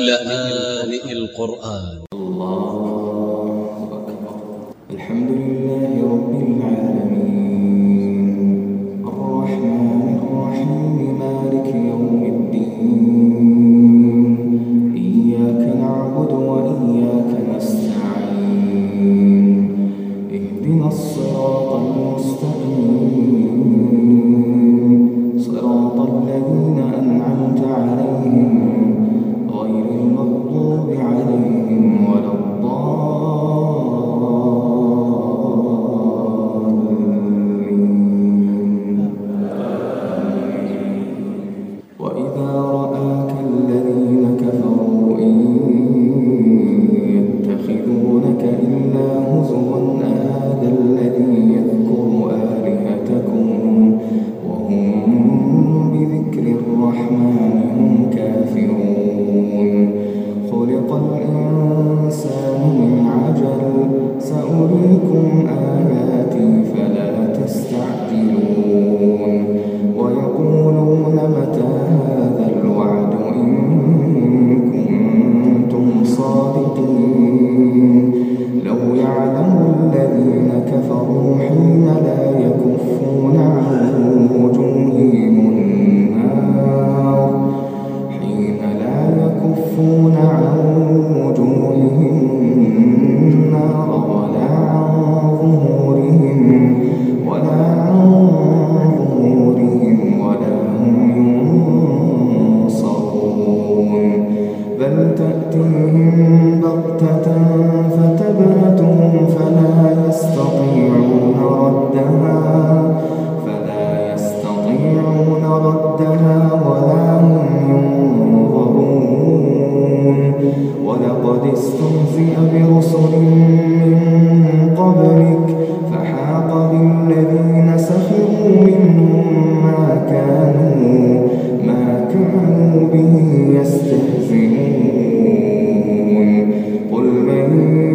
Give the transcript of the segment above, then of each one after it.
لآن القرآن. Amen.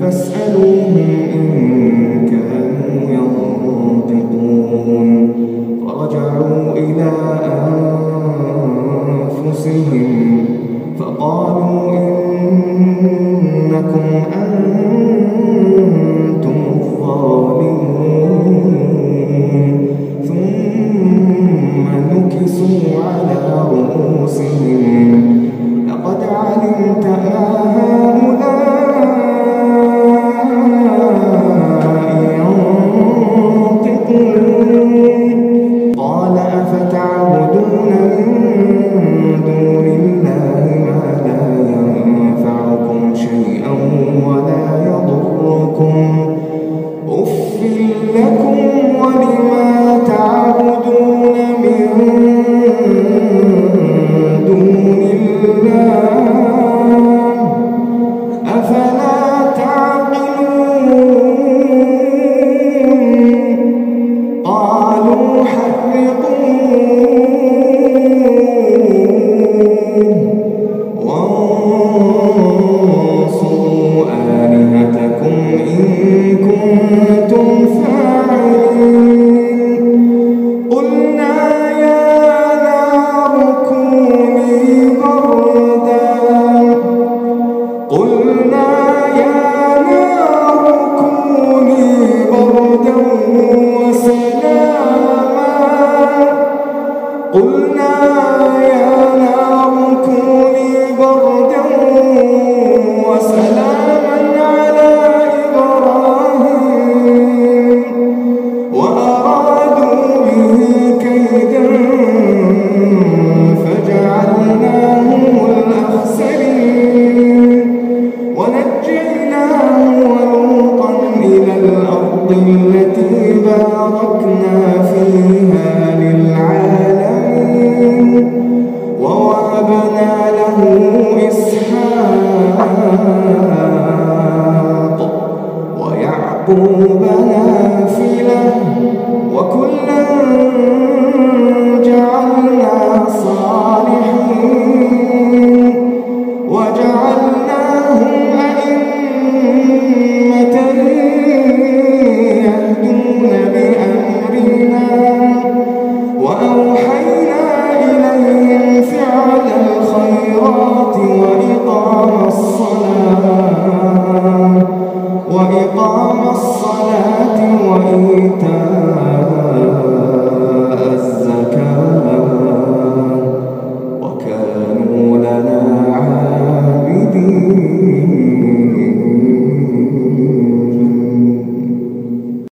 فاسألوهم إن كانوا ينطقون. فرجعوا إلى أنفسهم فقالوا إنكم أنتم الظالمون. ثم نكسوا على رؤوسهم. لقد علموا ويعقوب نافلة وكلا